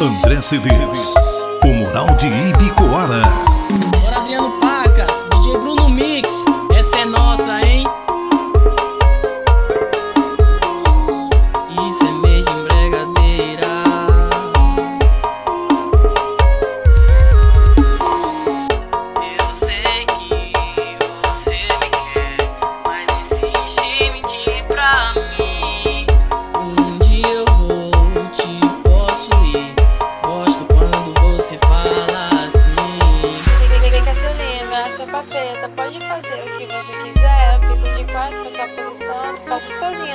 André Cedeiros, o Mural de Ibicoara. bateta, pode fazer o que você quiser. Eu fico de quatro, faço a posição, tu faz o sozinho.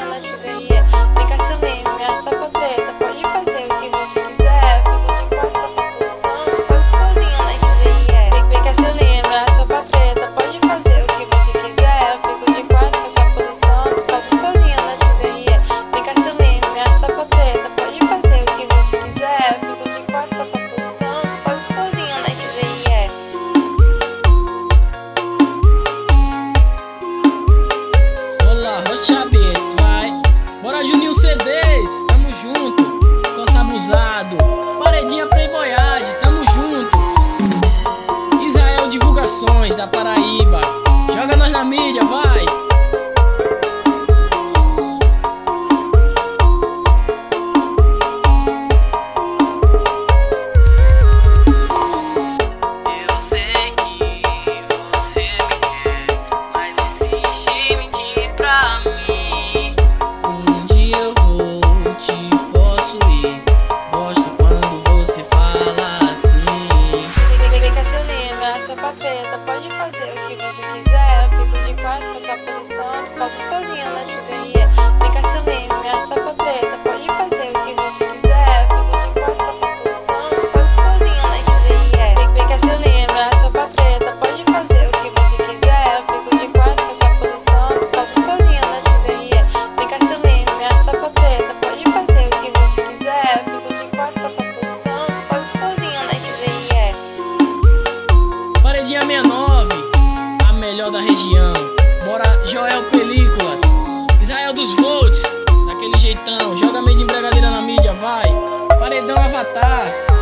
corações da Paraíba. Joga nós na mídia, vai! 对，它。da região. Bora Joel Películas, Israel dos Volts, daquele jeitão. Joga meio de empregadeira na mídia, vai. Paredão Avatar.